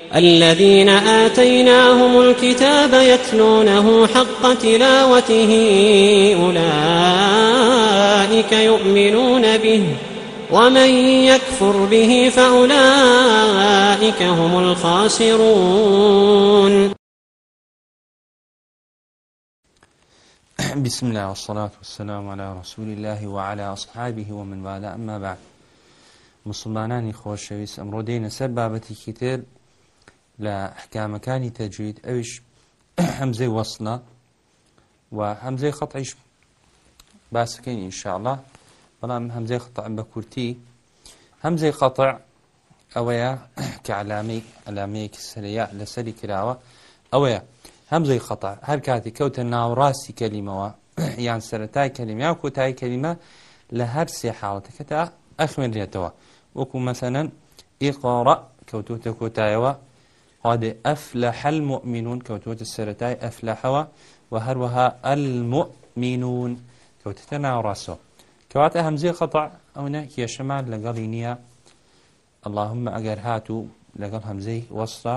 الذين آتيناهم الكتاب يتلونه حق تلاوته أولئك يؤمنون به ومن يكفر به فأولئك هم الخاسرون بسم الله والصلاة والسلام على رسول الله وعلى أصحابه ومن والاه أما بعد مسلمانانی خۆشەویست ئەمڕۆ دەینە سەر بابەتێکی تر لە حکامەکانی تەجوید ئەوش هەمزەی وەسنە و هەمزەی خەتعیش باسەکەین ئینشاءله بەڵام هەمزەی خەتە بە کورتی هەمزەی خەتە ئەوەیە کە علامی ئەلامەیەکی سرەیە لەسەری کراوە ئەوەیە هەمزەی خەتە هەر کاتی کەوتە ناوڕاستی کەلیمەوە یان سەتای کەلیمیا کۆتای کەلیمە لە هەر سێ حاڵەتەکە تا ئەخوێنرێتەوە وەکو مەسەنەن ئیقڕە کەوتوتە کۆتایەوە عادێ ئەف لە حەل مؤمینون کەوتوەتە سەتای ئەف لە حەوە و هەروەها ئەلمؤمینون کەوتتە ناوڕاستەوە کەواتە هەمزێ خەتع ئەوە کێشەمان لەگەڵی نییە اللهم ئەگەر هات و لەگەڵ هەمزەی وەستا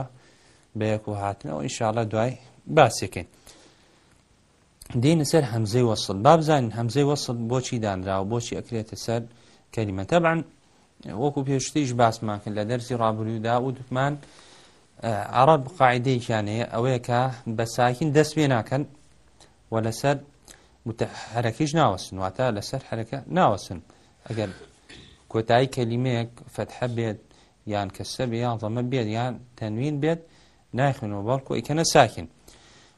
بەیەک و هاتنەوە ئینشاالله دوای باسێکین دینە سەر هەمزەی وەصل بابزانین هەمزەی وەصل بۆچی دانرا و بۆچی ئەکرێتە سەر کەلیمەتەبعن وەکو پێشتیش باسمان کرد لە دەرسی ڕابروودا و دکمان عرب قاعدەیان هەیە ئەوەیە کە بە ساکین دەست پێ ناکەن و لەسەر حرەکیش ناوەسن واتە لەسەر حرەکە ناوەسن ئەگەر کۆتایی کەلیمەیەک فتحە بێت یان کەسە بێ یان زەمە بێت یان تەنوین بێت نایخێنەوە بەڵکو ئیکەنە ساکین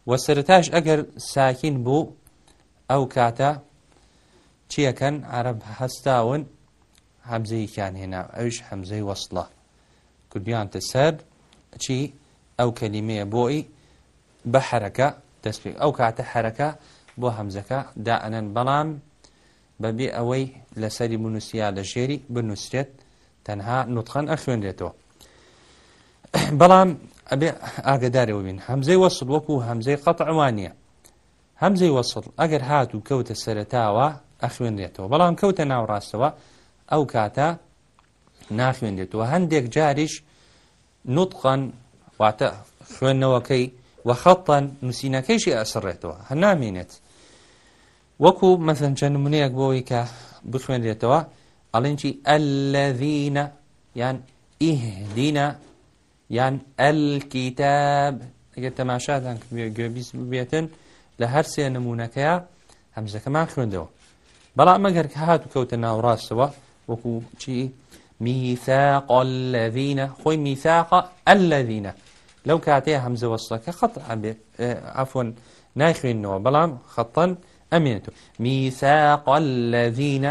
وەسەرتاش ئەگەر ساکین بوو ئەو کاتە چیەکەن عرب هەستاون هەمزەیکیان هێنا ئەوش هەمزەی وەسڵە کوردیان تە سەر چی ئەو کەلیمەیە بۆی بە حرەکە دەست ئەو کاتە حرەکە بۆ هەمزەکە دائەنەن بەڵام بەبێ ئەوەی لەسەری بنووسیا لە ژێری بنووسێت تەنها نوتخەن ئەخوێنرێتەوە بەڵام ئەبێ ئاگدارەوە بین هەمزەی وەسڵ وەکو هەمزەی قەت ئەوانە هەمزەی وەسڵ ئەگەر هات و کەوتە سەرتاوە ئەخوێنرێتەوە بەڵام کەوتە ناوڕاستەوە ئەو کاتە ناخوێنرێتەوە هەندێک جاریش نوتقان واتە خوێندنەوەکەی و خەڵان نووسینەکەیشی ئەسڕێتەوە هەنامێنێت وەکو مەسەن چەند منەیەک بۆەوەی کە بخوێنرێتەوە ئەڵێنکی ئەلەڤینە یان ئیهدینە یان ئەلکیتاب ئەگەر تەماشادان گوێبیست ببێتن لە هەر سێ نمونونەکەیە هەمزەکەمان خوێندەوە بەڵام مەگەر کە هاتو کەوتە ناوڕاستەوە وەکو چی میثاق الذين خۆی میثاق الذين لەو کاتەیە هەمزەوەستەکە خەت ئەفۆن نایخوێنەوە بەڵام خەتەن ئەمێنێت میثاق الذين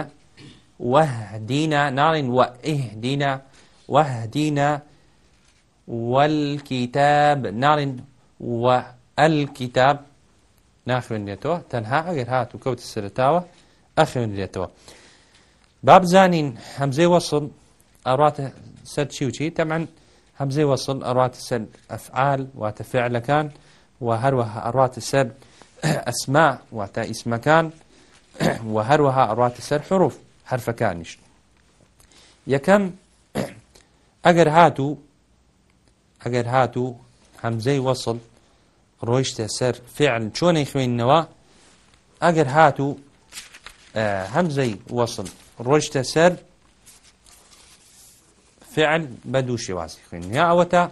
وهدينا نارن وإهدينا وهدينا والكتاب نارن والكتاب ناخوێنێتەوە تەنها ئەگەر هات و کەوتە سرتاوە ئەخوێنرێتەوە بابزانین هەمزەی وەسڵ ئەڕاتە سەر چی وچی تەمان هەمزەی وەسڵ ئەڕاتە سەر ئەفعال واتە فعلەکان و هەروەها ئەڕاتە سەر ئەسما واتە ئیسمەکان و هەروەها ئەڕاتە سەر حروف هەرفەکانیش یەکەم ئەگەر هاتوو ئەگەر هاتوو هەمزەی وەسڵ ڕۆیشتە سەر فعل چۆنەی خوێندنەوە ئەگەر هاتوو هەمزەی وەسڵ ڕۆیشتە سەر فعل بە دوو شێوازی خوێن یا ئەوە تا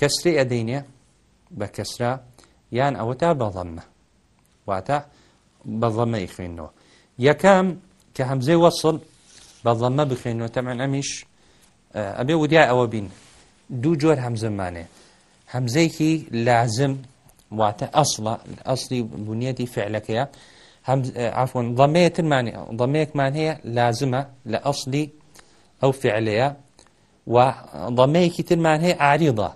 کەسری ئەدەینێ بە کەسرا یان ئەوە تا بەڵەمە واتە بەڵەمەی خوێنەوە یەکەم کە هەمزەی وەصل بەڵەمە بخێنەوە تەمان ئەمیش ئەبێ ودیا ئەوە بین دوو جۆر هەمزمانێ هەمزەیەکی لازم واتە ئەسڵە ئەسلی بنیەتی فعلەکەیە عفۆن ڵەمەیە ترمانی ڵەمەیەکمان هەیە لازمە لە ئەسلی ئەو فعلەیە و ضمەیەکی ترمان هەیە عریضە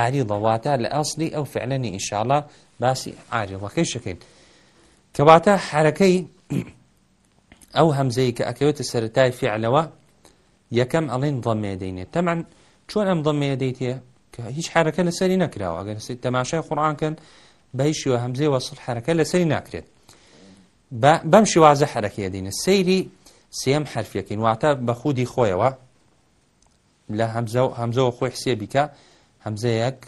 عریضە واتە لە ئەسلی ئەو فعلەنی ئینشاءڵە باسی عریڵەکەی شەکەین کەواتە حرەکەی ئەو هەمزەی کە ئەکەوێتە سەرەتای فعلەوە یەکەم ئەڵین ضەمێ دەینێت تەمان چۆن ئەم ضەمێ دەیتێ کە هیچ حرەکە لەسەری نەکراوە ئەگەر تەماشای قڕانکەن بەیشیوە هەمزەی وەسڵ حرەکە لەسەری ناکرێت بەم شیوازە حرەکەی دێنێت سەیری سێم حرفەکەین واتە بە خودی خۆیەوە لە هەمزەوە خۆی حسێ بیکە هەمزەیەک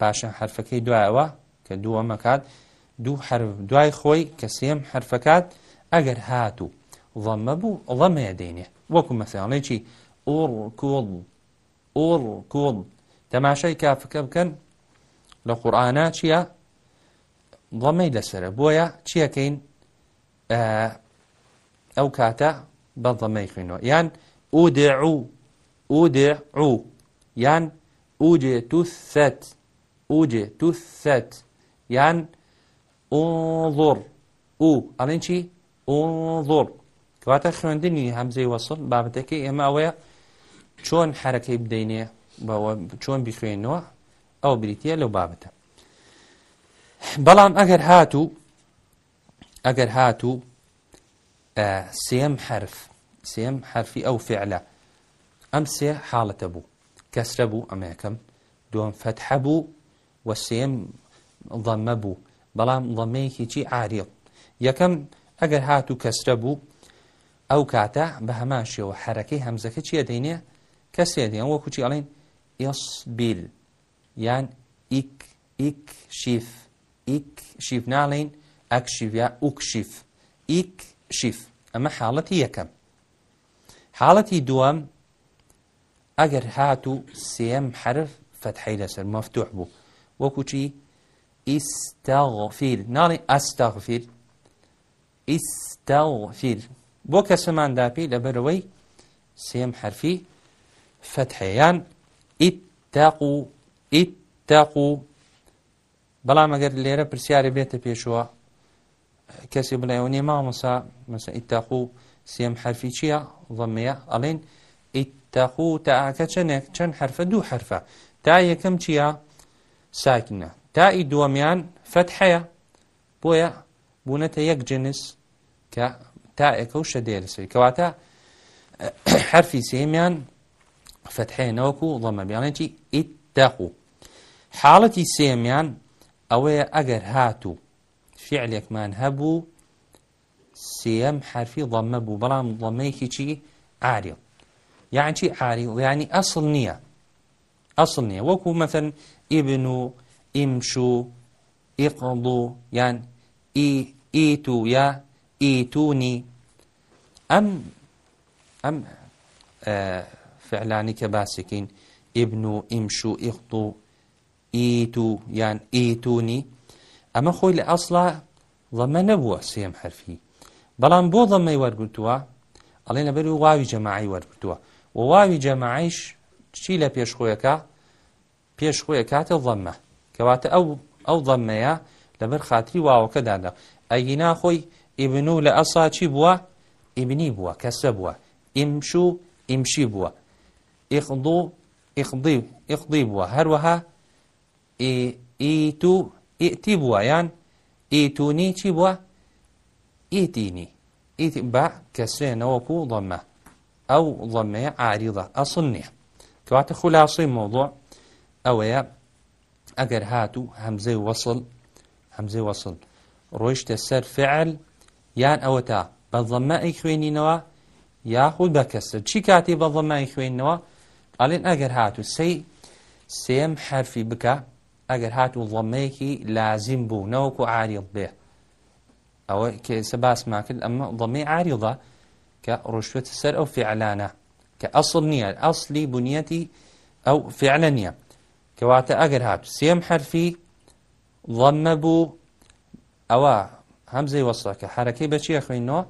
پاشە حرفەکەی دوایەوە کە دووە مەکات دوو دوای خۆی کە سێم حرفەکات ئەگەر هاتوو ڵەمە بوو ڵەمەیە دێنێ وەکو مەسیڵێکی ئۆڕ کوڵ ئۆڕ کوڵ تەماشای کافەکە بکەن لە قورآانە چییە ڵەمەی لەسرە بۆیە چیەکەین ئەو کاتە بەڵەمەی خوێنەوە یان ئودعوو ئودێعو یان ئوجێ تو سەت ئوجێ تو سەت یان ئۆڵۆر و ئەڵێن چی ئۆڵۆر کەواتە خوێندنی هەمزەی وەسڵ بابەتەکەی ئێمە ئەوەیە چۆن حرەکەی بدەینێ چۆن بخوێنەوە ئەو بریتە لەو بابەتە بەڵام ئەگەر هاتوو ئەگەر هاتوو سێم حرف سێم حرفی ئەو فعلە ئەم سێ حاڵەتە بوو کەسرە بوو ئەمە یەکەم دوم فتحە بوو و سێم ضەمە بوو بەڵام ضەمەیەکیی عاریق یەکەم ئەگەر هات و کەسرە بوو ئەو کاتە بە هەماشەوە حرەکەی هەمزەکە چیە دەینێ کەسێ دێن وە کوچی ئەڵین ئیسبیل یان ئیک ئیک شیف ئیک شیف ناڵین ئەکشیڤیا ئوکشیف ئیک شیف ئەمە حاڵەتی یەکەم حاڵەتی دووەم ئەگەر هات و سێم حرف فتحی لەسەر مەفتوح بوو وەکو چی ئیسستاغفیر ناڵی ئەستاغفیر ئیسستاغفیر بۆ کەسەمان داپی لەبەرەوەی سێم حرفی فتحەیان ئیتتاق و ئیتتاق و بەڵام ئەگەر لێرە پرسیارە بێتە پێشوە کەسی بڵێ و نێ مامەسا مەسە ئیتتاق و سێم حرفی چییە ڵەمەیە ئەڵێن تاخو تاعاکە چەندێک چەند حرفە دوو حرفە تا یەکەم چییە ساکنە تائی دووەمیان فەتحەیە بۆیە بوونەتە یەک جنس کە تائەکە و شەدێ لەسەر کەواتە حرفی سێمیان فەتحێنەوەکو و ڵەمەبیانێکی ئیتدەخ و حاڵەتی سێمیان ئەوەیە ئەگەر هاتوو فعلێکمان هەبوو سێم حرفی ڵەمە بوو بەڵام ڵەمەیەکی چی عریق یان چی عاری و ینی ئەسڵ نییە ئەسڵ نییە وەکو مەثەن ئیبن و ئیمش و ئیقڵ و یان ئیت و یا ئیتونی ئەم ئەم فعلانی کە باسێکین ئیبن و ئیمش و ئیقت و ئیت و یان ئیتونی ئەمە خۆی لە ئەسڵە ڵەمە نەبووە سێم حرفی بەڵام بۆ ڵەمەی وەرگتووە ئەڵێ لەبەر و واوی جەماعی وەرگتووە واوی جەماعیش چی لە پێشخۆیەکە پێشخۆیە کاتە ڵەممە کەواتە ئەو ئەو ڵەممەیە لەبەر خاتری واوەکەدادا ئەگینا خۆی ئیبن و لە ئەسا چی بووە ئیبنی بووە کەسە بووە ئیمش و ئیمشی بووە ئیخدو ئیخدی ئیخدی بووە هەروەها ئیت و ئیتی بووە یان ئیتونی چی بووە ئیتینی ئیت بە کەسێنەوەکو ڵەممە ئەو ضمەیە عاریڵە ئەسڵ نییە کەواتە خولاصی مۆڵۆ ئەوەیە ئەگەر هات و هەمزەی وەصل هەمزەی وەصل ڕۆیشتە سەر فعل یان ئەوە تا بە ضمەی خوێنینەوە یاخود بەکەسە چی کاتی بە ضمەی خوێنینەوە ئەڵێن ئەگەر هات و سی سێم حرفی بکە ئەگەر هات و ضمەیەکی لازیم بوو نەوەکو عاریڵ بێ ئەوە کێسە باسمان کرد ئەمە ضمەی عاریڵە کە ڕۆشتێتە سەر ئەو فعلانە کە ئەسڵ نییە ئەسلی بنیەتی ئەو فعلە نییە کەواتە ئەگەر هات سێم حرفی ڵەممە بوو ئەوە هەمزەی وەسە کە حرەکەی بەچیە خوێنەوە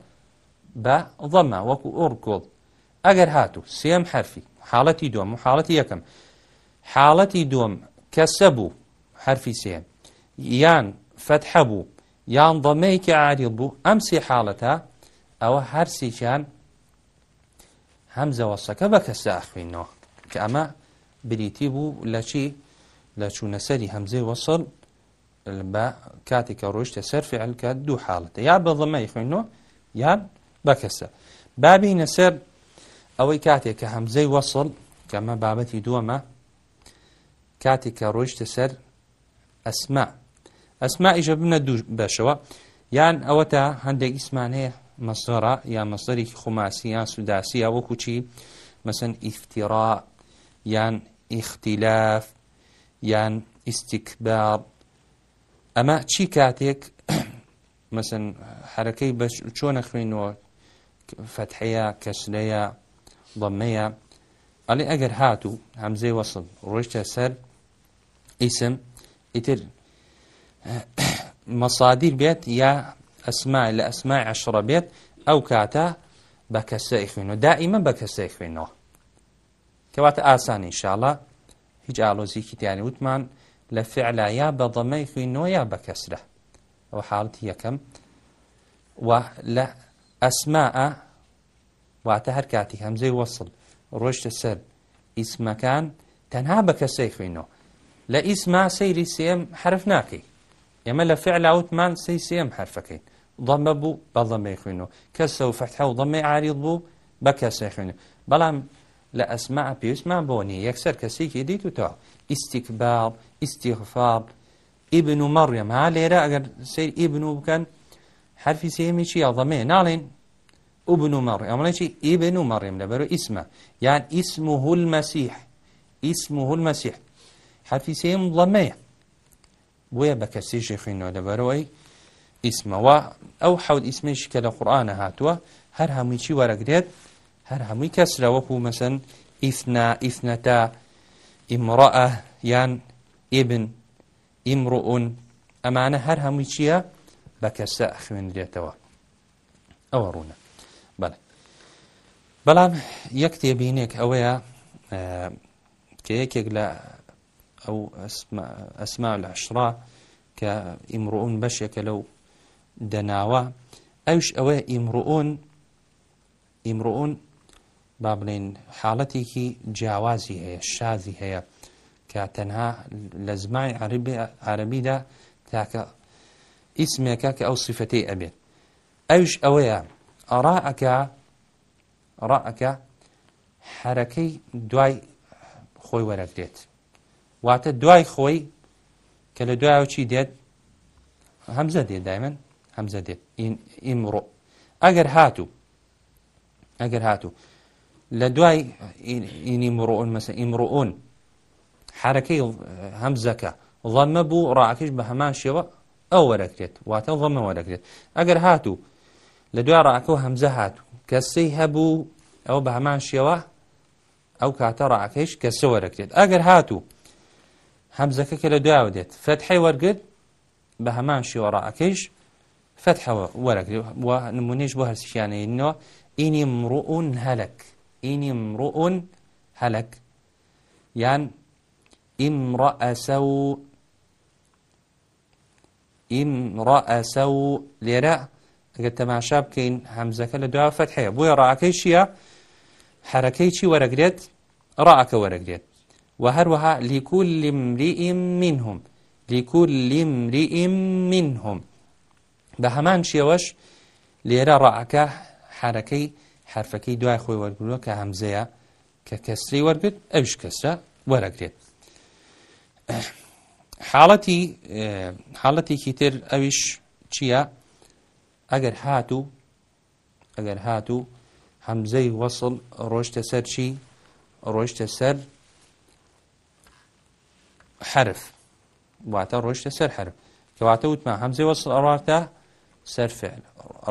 بە ضەمە وەکو ئۆرکۆڵ ئەگەر هاتوو سێم حرفی حاڵەتی دوم و حاڵەتی یەکەم حاڵەتی دوم کەسە بوو حرفی سێم یان فتحە بوو یان ضەمەیەکی عادیل بوو ئەم سێ حاڵەتە ئەوە هەرسییان هەمزەوەسەکە بە کەسە ئەخوێنەوە کە ئەمە بریتی بوو لە چی لە چوونەسەری هەمزەی وەسڵ بە کاتێکە ڕۆیشتە سەرفی ئەلکە دوو حاڵەتە یا بەڵەمەی خوێنەوە یان بەکەسە بابینە سەر ئەوەی کاتێک کە هەمزەی وەسڵ کەمە بابەتی دووەمە کاتێک کە ڕۆیشتە سەر ئەسما ئەسما ئیژە بنە دوو بەشەوە یان ئەوە تا هەندێک ئیسمان هەیە مەسەرە یان مەسەرێکی خوماسی یان سوداسی یا وەکو چی مەسن ئیفتیرا یان ئیختیلاف یان ئیسیکباب ئەمە چی کاتێک مەسن حرەکەی بە چۆنە خوێنەوە فتحەیە کەسلەیە ضمەیە ئەڵێ ئەگەر هاتوو هەمزەی وەسڵ ڕۆیشتە سەر ئیسم ئیتر مەسادیر بێت یا ئەسمای لە ئەسمای عشرە بێت ئەو کاتە بە کەسەی خوێن و دائیمە بە کەسەی خوێنەوە کەواتە ئاسانی شاڵە هیچ ئالۆزیکی تیانی وتمان لە فعلا یا بە دەمەی خوێنەوە یا بە کەسرە ئەو حالتی یەکەم و لە ئەسماء واتە هەر کاتی هەمزەی وەصل ڕۆشتە سەر ئیسمەکان تەنها بە کەسەی خوێنەوە لە ئیسما سەیری سێم حرف ناکەی ئێمە لە فعلاوتمان سی سێم حرفەکەین ضەمە بوو بە ضەمەی خوێنەوە کەسە و فەتح و ضەمەی عریض بوو بە کەسێ خوێنە بەڵام لە ئەسما پێویستمان بۆ نیە یەکسەر کەسێکی دیتوتەوە ئیسیکباڵ ئیسیغفااب ئیبن و مەڕێم ها لێرە ئەگەر سیر ئیبن و بکەن حرفی سێمیی ئەڵدەمێ ناڵێن ئوبن و مەڕێ ئەمڵێکی ئیبن و مەڕێم لەبەر ئیسمە یان ئیسم و هول مەسیح ئیسم و هول مەسیح حرفی سێم ڵەمەیە بۆیە بە کەسیشی خوێنەوە لەبەرەوەی ئیسمەوە ئەو حەوت ئیسمێکی کە لە قورآانە هاتووە هەر هەمووی چی وەرەگرێت هەر هەمووی کەسرە وەکو مەسن ئیسنا ئیسنەتە ئیمڕە یان ئبن ئیمڕون ئەمانە هەر هەمووی چییە بە کەسە خوێنرێتەوە ئەوە ڕوونە بەڵێ بەڵام یەک تێبینێک ئەوەیە کە یەکێک لە ئەو ئەسما لە عشرا کە ئیمڕون بەشێکە لەو دەناوە ئەوش ئەوەیە ئیمڕۆن ئیمڕۆن با بڵێن حاڵەتێکی جیاوازی هەیە شازی هەیە کە تەنها لە زمانی عربیدا تاکە ئیسمێکە کە ئەو سیفەتی ئەبێت ئەوش ئەوەیە ئەڕائەکە ڕائەکە حرەکەی دوای خۆی وەرەگرێت واتە دوای خۆی کە لە دوایەوچی دێت هەمزە دێ دایمەند هەمزە دێت ئیمڕۆ ئەگەر هاتوو ئەگەر هاتوو لە دوای ئینی مرۆن مەسە ئیمڕۆن حرەکەی هەمزەکە ڵەمە بوو ڕاکش بە هەمان شێوە ئەو وەرەکرێت واتە ڵەمە وەرەکرێت ئەگەر هاتوو لە دوای ڕاکە و هەمزە هاتوو کەسەی هەبوو ئەو بە هەمان شێوە ئەو کاتە ڕاکەیش کەسە وەرەکرێت ئەگەر هاتوو هەمزەکە کە لە دوایە دێت فەتحی وەرگرت بە هەمان شێوە ڕاکەیش فتحەوە وەرەگری و نمونێش بۆ هەرسیشیانەوە ئینی مرۆون هەلك ئینی مرۆون هەلك یان ئیمڕەسە و ئیمڕەسە و لێرە ئەگە تەماشا بکەین هەمزەکە لە دوا فەت هەیە بۆیە ڕاکەی شیە حرەکەی چی وەرەگرێت ڕاکە وەرەگرێت و هەروەها لیکول لیمریئیم منهم لیکول لیمریئیم منهم بە هەمان شێوەش لێرە ڕعەکە حرەکەی حرفەکەی دوای خۆی وەرگووە کە هەمزەیە کە کەسری وەرگت ئەوش کەسە وەرەگرێت حاڵەتی حاڵەتێکی تر ئەویش چییە ئەگەر هات و ئەگەر هات و هەمزەی وەسڵ ڕۆشتە سەر چی ڕۆشتە سەر حرف واتە ڕۆشتە سەر حرف کەواتە وتمان هەمزەی وەسڵ ئەڕاتە سەر فعل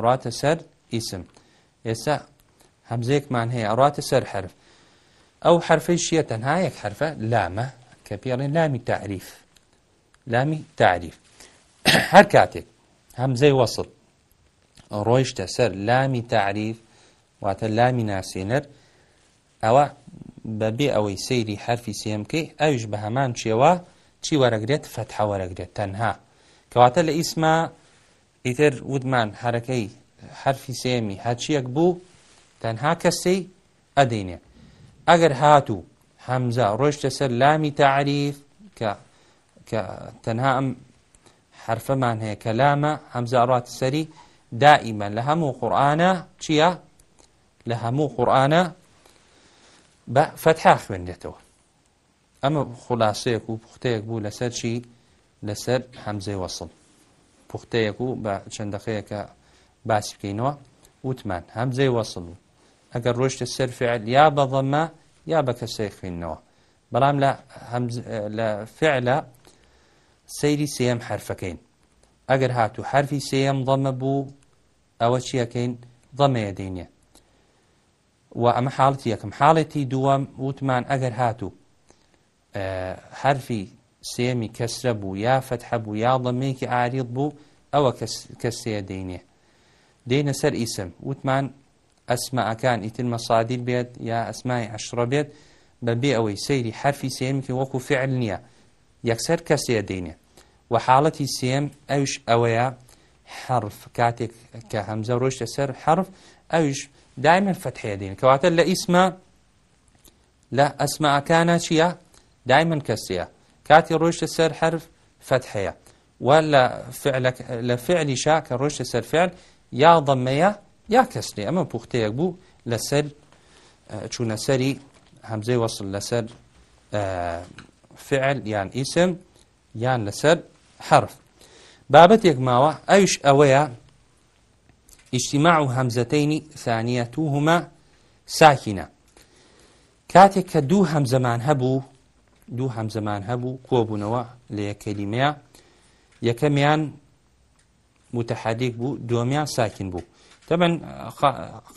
ڕاتە سەر ئیسم ئێستا هەمزەیەکمان هەیە ڕاتە سەر حرف ئەو حرفەی شیە تەنها یەک حرفە لامە کە پێڵێن لامی تعریف لامی تعریف هەر کاتێک هەمزەی وەسڵ ڕۆیشتە سەر لامی تعریف واتە لامی ناسێنەر ئەوە بەبێ ئەوەی سەیری حرفی سێمکەی ئەوش بە هەمان چێوە چی وەرەگرێت فەتحە وەرەگرێت تەنها کەواتە لە ئیسما ئیتر ودمان حرەکەی حرفی سێمی هەچیەک بوو تەنها کەسەی ئەدەینێ ئەگەر هاتوو هەمزە ڕۆشتە سەر لامی تعریف کە تەنها ئەم حرفەمان هەیە کە لامە هەمزاڕات سەری دائیمە لە هەموو قورآانە چییە لە هەموو قورآانە بە فەتحا خوێندێتەوە ئەمە خلاصەیەک و پوختەیەک بوو لەسەر چی لەسەر هەمزەی وەسڵ پوختەیەک و بە چەندەقەیەکە باسی بکەینەوە وتمان هەمزەی وەسڵ و ئەگەر ڕۆشتە سەر فعل یا بەڵەمە یا بە کەسەی خوێندنەوە بەڵام لە فعلە سەیری سێم حرفەکەین ئەگەر هاتوو حرفی سێم دەمە بوو ئەوە چیەکەین دەمەیە دێنێ و ئەمە حاڵەتی یەکەم حاڵێتی دووەم وتمان ئەگەر هاتوو حرفی سێمی کەسرە بوو یا فەتحە بوو یا ڵەمەیەکی ئاریڵ بوو ئەوە کەسەیە دەینێ دێنە سەر ئیسم وتمان ئەسمەکان ئیتر مەسادیر بێت یا ئەسمای عشرە بێت بەبێ ئەوەی سەیری حرفی سێمکی وەکو فعل نییە یەکسەر کەسەیە دێنێ و حاڵەتی سێم ئەوش ئەوەیە حرف کاتێک کە هەمزە ڕۆشتە سەر حرف ئەوش دائما فتحەیە دێن کەواتە لە ئیسمە لە ئەسمەکانە چییە دائما کەسەیە کاتی ڕۆیشتە سەر حرف فتحەیە و لە فعلی شا کە ڕۆیشتە سەرفعل یا دەمەیە یا کەسێ ئەمە پوختەیەک بوو لەسەر چوونەسەری هەمزەی وەصل لەسەر فعل یان ئیسم یان لەسەر حرف بابەتێک ماوە ئەوش ئەوەیە ئیشتیماع و هەمزەتەینی ثانیەتوهما ساکینە کاتێک کە دوو هەمزەمان هەبوو دوو هەمزەمان هەبوو کۆبوونەوە لە یەکەلیمەیە یەکەمیان متحدیک بوو دومیان ساکن بوو تەبەن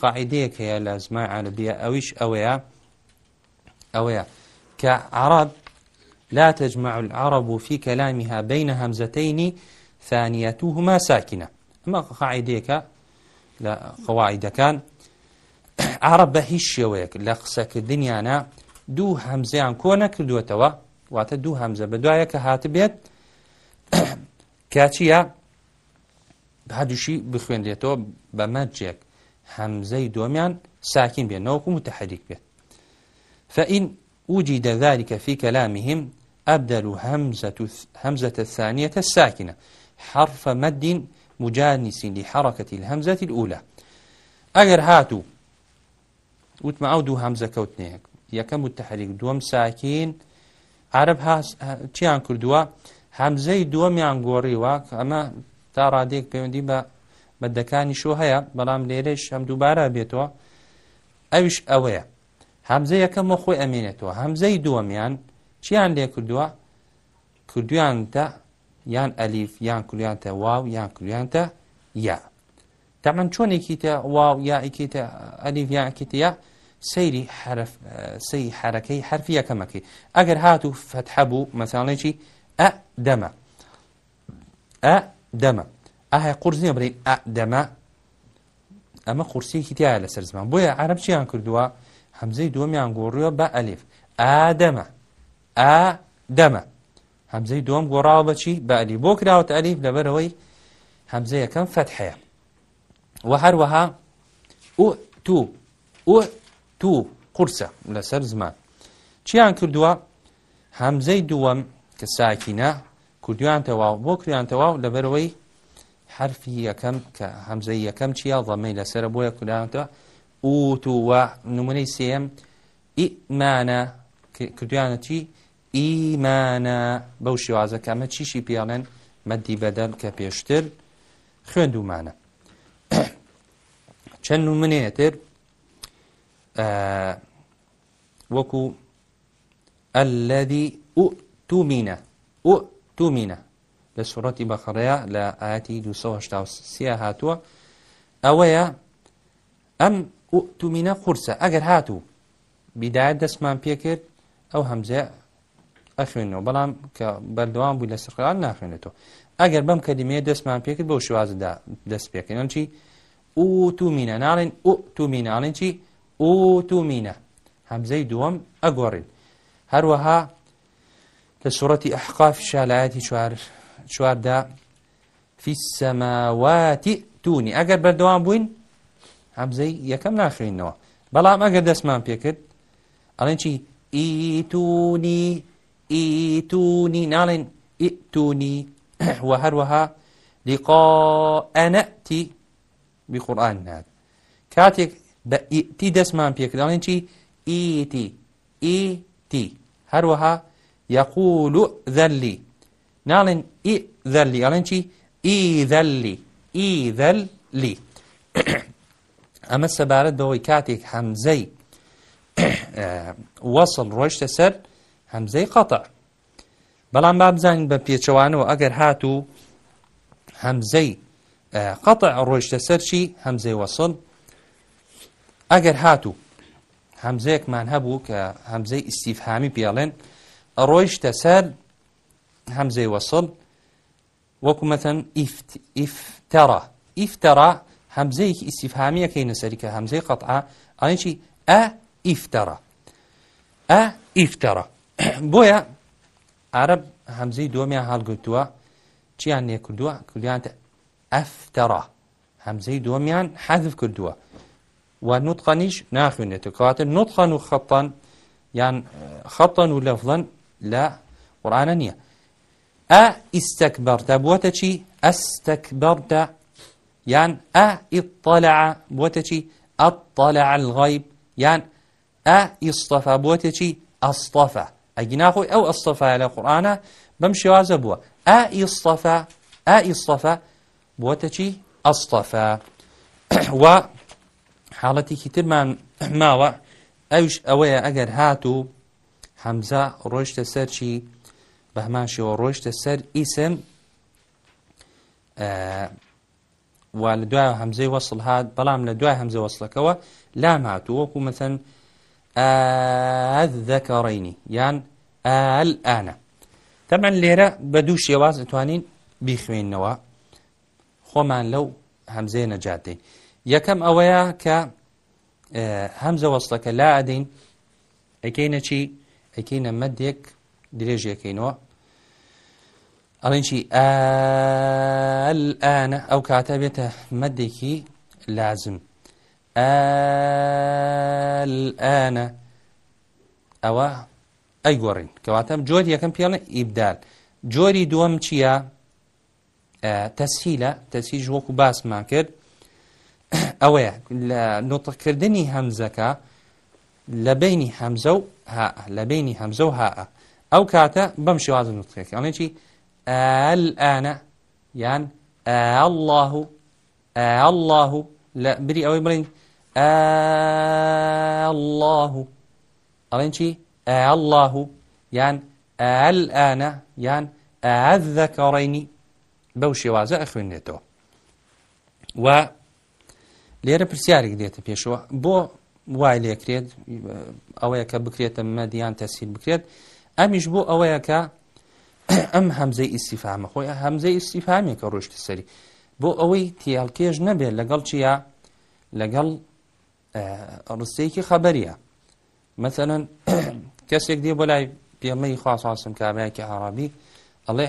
قاعدەیەک هەیە لە زمای عربیە ئەویش ئەوەیە ئەوەیە کە عرب لا تجمع العرب في كلامها بين همزتين ثانيتهما ساكنة أما قاعدك لا قواعد كان عرب بهش شويك لقسك الدنيا أنا دوو هەمزیان کۆ نەکردوێتەوە واتە دوو هەمزە بە دوایە کە هات بێت کاچیە هەدوشی بخوێندێتەوە بە مەرجێک هەمزەی دۆمیان ساکین بێت نەوەکو متحریک بێت فإن وجد ذلك في كلامهم أبدل همزة, همزة الثانية الساكنة حرف مد مجانس لحركة الهمزة الأولى أجر هاتو وتمعودو همزة كوتنيك یەکەم و تحریک دووەم ساکین عرب چیان کردووە هەمزەی دووەمیان گۆڕیوە ئەمە تا ڕادێک پەیوەندی بە مەدەکانی شو هەیە بەڵام لێرەش هەم دووبارە بێتەوە ئەوش ئەوەیە هەمزە یەکەمە خۆی ئەمێنێتەوە هەمزەی دووەمیان چیان لێ کردووە کردویانتە یان ئەلیف یان کولیانتە واو یان کولیانتە یا تەمەەن چۆنێکیتە واو یا ئیکیتە ئەلیف یان ئەکیتە یا سەیری سی حرەکەی حرفی یەکەمەکەی ئەگەر هات و فتح بوو مەساڵێکی ئە دەمە ئە دەمە ئاهیا قورس نیە بڵین ئە دەمە ئەمە قورسێکی تایە لەسەر زمان بۆیە عرب چیان کردووە هەمزەی دومیان گۆڕیوە بە ئەلیف ئادەمە ئا دەمە هەمزەی دوم گۆڕاوە بەچی بەعلی بۆ کراوەتە ئەلیف لەبەرەوەی هەمزەیەکەم فەتحەیە و هەروەها ئو تو ئو تو قورسە لەسەر زمان چیان کردووە هەمزەی دووەم کە ساکینە کوردیان تەواو بۆ کریان تەواو لەبەرەوەی حرفی یەکەم کە هەمزەی یەکەم چیا ڵەمەی لەسرە بۆیە کوردانتەوە ئوتووە نمونەی سێم ئیمانە کردیانە چی ئیمانە بەو شێوازە کەمە چیشی پیاڵێن مەدی بەدەم کە پێشتر خوێندومانە چەند و منێتر وەکو ئەلەدی ئو تومینە ئو تومینە لە سوڕەتی بەخڕەیە لە ئاەتی 1970 هاتووە ئەوەیە ئەم تومینە قورسە ئەگەر هاتوو بیداەت دەستمان پێکرد ئەو هەمزە ئەخوێنەوە بەڵام کە بەردەوام بووی لە سرقان ناخوێنێتەوە ئەگەر بەم کەدیمێ دەستمان پێکرد بۆ شوازدا دەست پێکردن چی ئو تومینە ناڵێن ئو تومیناڵێن چی ئوتو مینە هەمزەی دووەم ئەگۆڕین هەروەها لە سوڕەتی ئەحقاف شالایەتی چوار چواردا فی سەماواتی تونی ئەگەر بەردەوام بووین هەمزەی یەکەم ناخینەوە بەڵام ئەگەر دەستمان پێکرد ئەڵێن چی ئیتونی ئیتونی ناڵێن ئیتونی وە هەروەها لیقا ئەنەتی بقورآن نات کاتێک بە تی دەستمان پێکرداڵێن چی ئیتی ئیتی هەروەها یەقول و ذەلی ناڵێن ئی ذەلی ئەڵێن چی ئی ذەلی ئی ذەلی ئەمە سەبارەت بەوەی کاتێک هەمزەی وەسڵ ڕۆیشتە سەر هەمزەی قەتەر بەڵام با بزانین بە پێچەوانەوە ئەگەر هاتوو هەمزەی قەتە ڕۆیشتە سەرچی هەمزەی وەسڵ ئەگەر هاتوو هەمزەیەکمان هەبوو کە هەمزەی ئیسیفهامی پیاڵێن ڕۆیشتە سەر هەمزەی وەسڵ وەکو مەتەن ئیفتەڕە ئیفتەڕە هەمزەیەکی ئیسیفهامیەکەی نەسەری کە هەمزەی قەتعا ئەنیی ئە ئیفتەڕە ئە ئیفتەڕە بۆیە عرب هەمزەی دۆمیان هەڵگوتووە چیان نێکردووە کولیانتە ئەفتەڕە هەمزەی دۆمیان حەذف کردووە و نوتقانیش ناخوێنێتەوە کەواتە نوتخان و خەپان یان خەپان و لەفڵەن لە قڕانە نییە ئە ئیسەکبەرتە بووە چی ئەستەکبەرتە یان ئە ئیطالع بووە چی ئەطالع الغایب یان ئە ئیستەفا بووە چی ئەستەفە ئەگیناخۆی ئەو ئەستەفای لە قڕانە بەم شێوازە بووە ئە ئیستەفە ئە ئیستەفە بووە چی ئەستەفە و حاڵەتێکی ترمان ماوە ئەوش ئەوەیە ئەگەر هات و حەمزە ڕۆیشتە سەرچی بەهماشەوە ڕۆیشتە سەر ئیسم وا لە دوای هەمزەی وەصل هاات بەڵام لە دوای هەمزە وەصلەکەەوە لام هاتوو وەکو مەسەن ذەکەڕینی یان ئەلئانە تەمان لێرە بە دوو شێواز دەتوانین بیخوێننەوە خۆمان لەو هەمزەیە نەجاتین یەکەم ئەوەیە کە هەمزە وەستەکە لا ئەدەین ئەکەینە چی ئەکەینە مەدێک درێژیەکەینەوە ئەڵێن چی ئەلئانە ئەو کاتە بێتە مەدێکی لازم ئەلئانە ئەوە ئەیگۆڕین کەواتەم جۆری یەکەم پێڵە ئیبدال جۆری دووەم چییە تەسهیلە تەسیج وەکو باسمان کرد ئەوەیە لە نوتەکردنی هەمزەکە لە بینی هەمزە و ها لە بینی هەمزە و ها ئەو کاتە بەم شێوازە نوتەکە ئەڵێکی ئەلئانە یان ئەله و ئەله لە بری ئەوەی بڵین ئەله ئەڵێن چی ئەله یان ئەلئانە یان ئەذەکەڕینی بەو شێوازە ئەخوێنێتەوە و لێرە پرسیارێک دێتە پێشەوە بۆ وای لێکرێت ئەوەیە کە بکرێتە مەدیان تەسیل بکرێت ئەمیش بۆ ئەوەیە کە ئەم هەمزەی ئیسیفامە خۆی هەمزەی ئیسیفامێکە ڕۆشتی سەری بۆ ئەوەی تیالکێژ نەبێت لەگەڵ چیە لەگەڵ ڕستەیەکی خەبەریە مثلەن کەسێک دێ بۆ لای پێمەی خواسم کامەیەکی عرابی ئەڵێ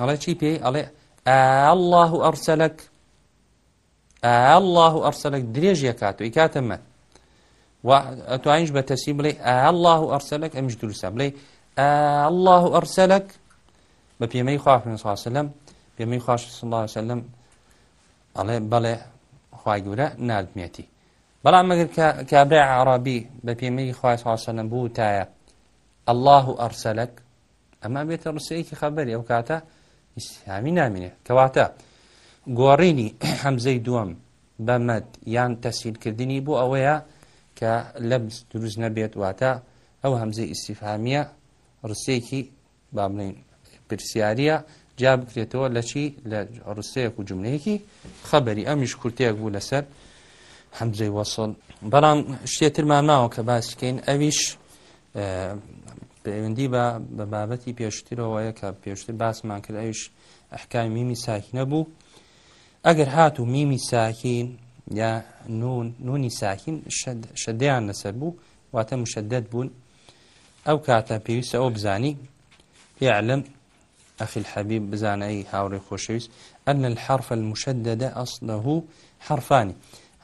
ئەڵێ چی پێی ئەڵێ ئەله ئەرسەلک الله و ئەرسەلك درێژە کات و کاتەمە توانیش بە تەسی بڵێ الله و ئەرسەلك ئەمش دروستە بڵێ الله و ئەرسەلك بە پێمەی خوافسلم پێمەی خوش سلم ئەڵێ بەڵێ خی گەورە نادمێتی بەڵام مەگەر کابرا عرابی بە پێمەی خواسەلم بوو تایە الله و ئەرسەلك ئەمە بێتە ڕسەیەکی خەبەری ئەو کاتە ئیسلامی نامینێ کەواتە گۆڕینی هەمزەی دووەم بەمەد یان تەسیلکردنی بۆ ئەوەیە کە لەبس دروست نەبێت واتە ئەو هەمزەی ئیسیفامیە ڕسێکی بامڵین پرسیارە جا بکرێتەوە لە چی لە ڕسەیەک و جملەیەکی خەبەری ئەمیش کورتێک بوو لەسەر هەمزەی وەسڵ بەڵام شتێترمان ماوە کە باسکەین ئەویش پەیوەندی بە بە بابەتی پێشترەوەیە کە پێشتر باسمان کرد ئەویش ئەحکامی میمی ساکنە بوو ئەگەر هات و میمی ساکین یا نونی ساکین شەدەیان لەسەر بوو واتە مشەدەت بوون ئەو کاتە پێویستە ئەو بزانی يعلم أخي الحبيب بزان أي هاوري خوشيوس أن الحرف المشدد أصله حرفان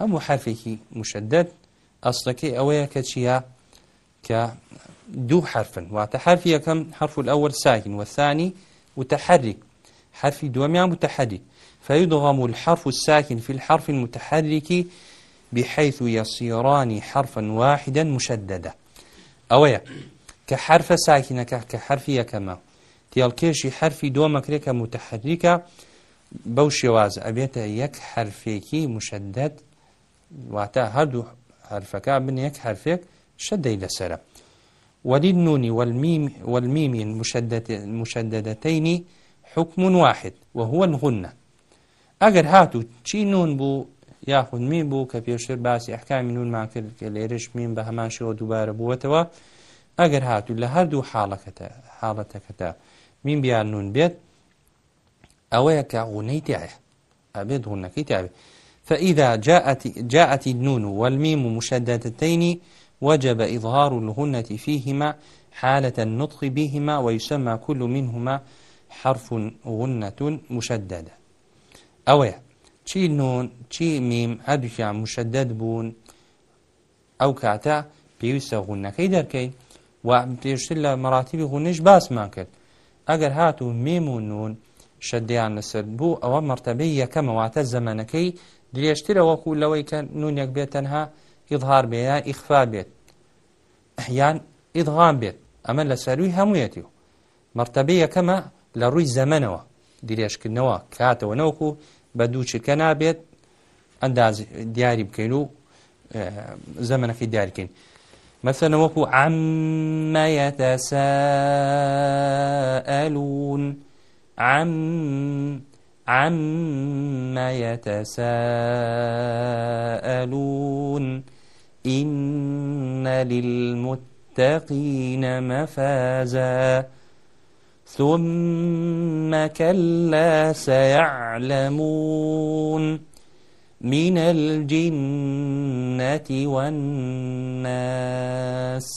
هم حرفك مشدد أصلك أويا كتشيا كدو حرفا وتحرف كم حرف الأول ساكن والثاني متحرك حرف دوميا متحرك فيدغم الحرف الساكن في الحرف المتحرك بحيث يصيران حرفا واحدا مشددا أويا كحرف ساكنة كحرف يكما تيالكيشي حرف دومك لك متحركة بەو شێوازە ئەبێتە یەک حرفێکی مشدد واتە هەردوو حرفەکە بن یەک حرفێک شەدەی لەسرە وەلید نونی والمیم والمیم مشددتەینی حکم واحد وهو الغنة ئەگەر هاتوو چی نون بوو یاخود می بوو کە پێشتر باسی ئەحکامی نونمان کرد کە لێرش مین بە هەمان شەوە دووبارە بووەتەوە ئەگەر هاتوو لە هەردوو حاڵەکەتە حاڵەتەکەتە مین بیان نون بێت ئەوەیە کە غونەی تایە ئەبێت غونەکەی تابێت فإذا جاءت, جاءت النون والميم مشددتين وجب إظهار الغنة فيهما حالة النطق بهما ويسمى كل منهما حرف غنة مشددة ئەوەیە چی نون چی میم هەردووکیان مشەدەد بوون ئەو کاتە پێویستە غونەکەی دەکەین و پێشتر لە مەراتیبی غونش باسمان کرد ئەگەر هات و میم و نون شەدیان لەسەر بوو ئەوە مرتبەی یەکەمەواتە زەمەنەکەی درێژترە وەکو لەوەی کە نونێک بێت تەنها ئیدهار بێ یا ئیخفا بێت یان ئیدغام بێت ئەمە لە سەروی هەمویەتی و مرتبەی یەکەمە لە ڕووی زەمنەوە درێژکردنەوە کاتەوە نەوەکو بە دووچکە نابێت ئەنداز دیاری بکەین و زەمەەکەی دیارکەین. مثلا وەکو عمەتەسەلون عم عما يتساءلون إن للمتقين مفازا ثم كلا سيعلمون من الجنة والناس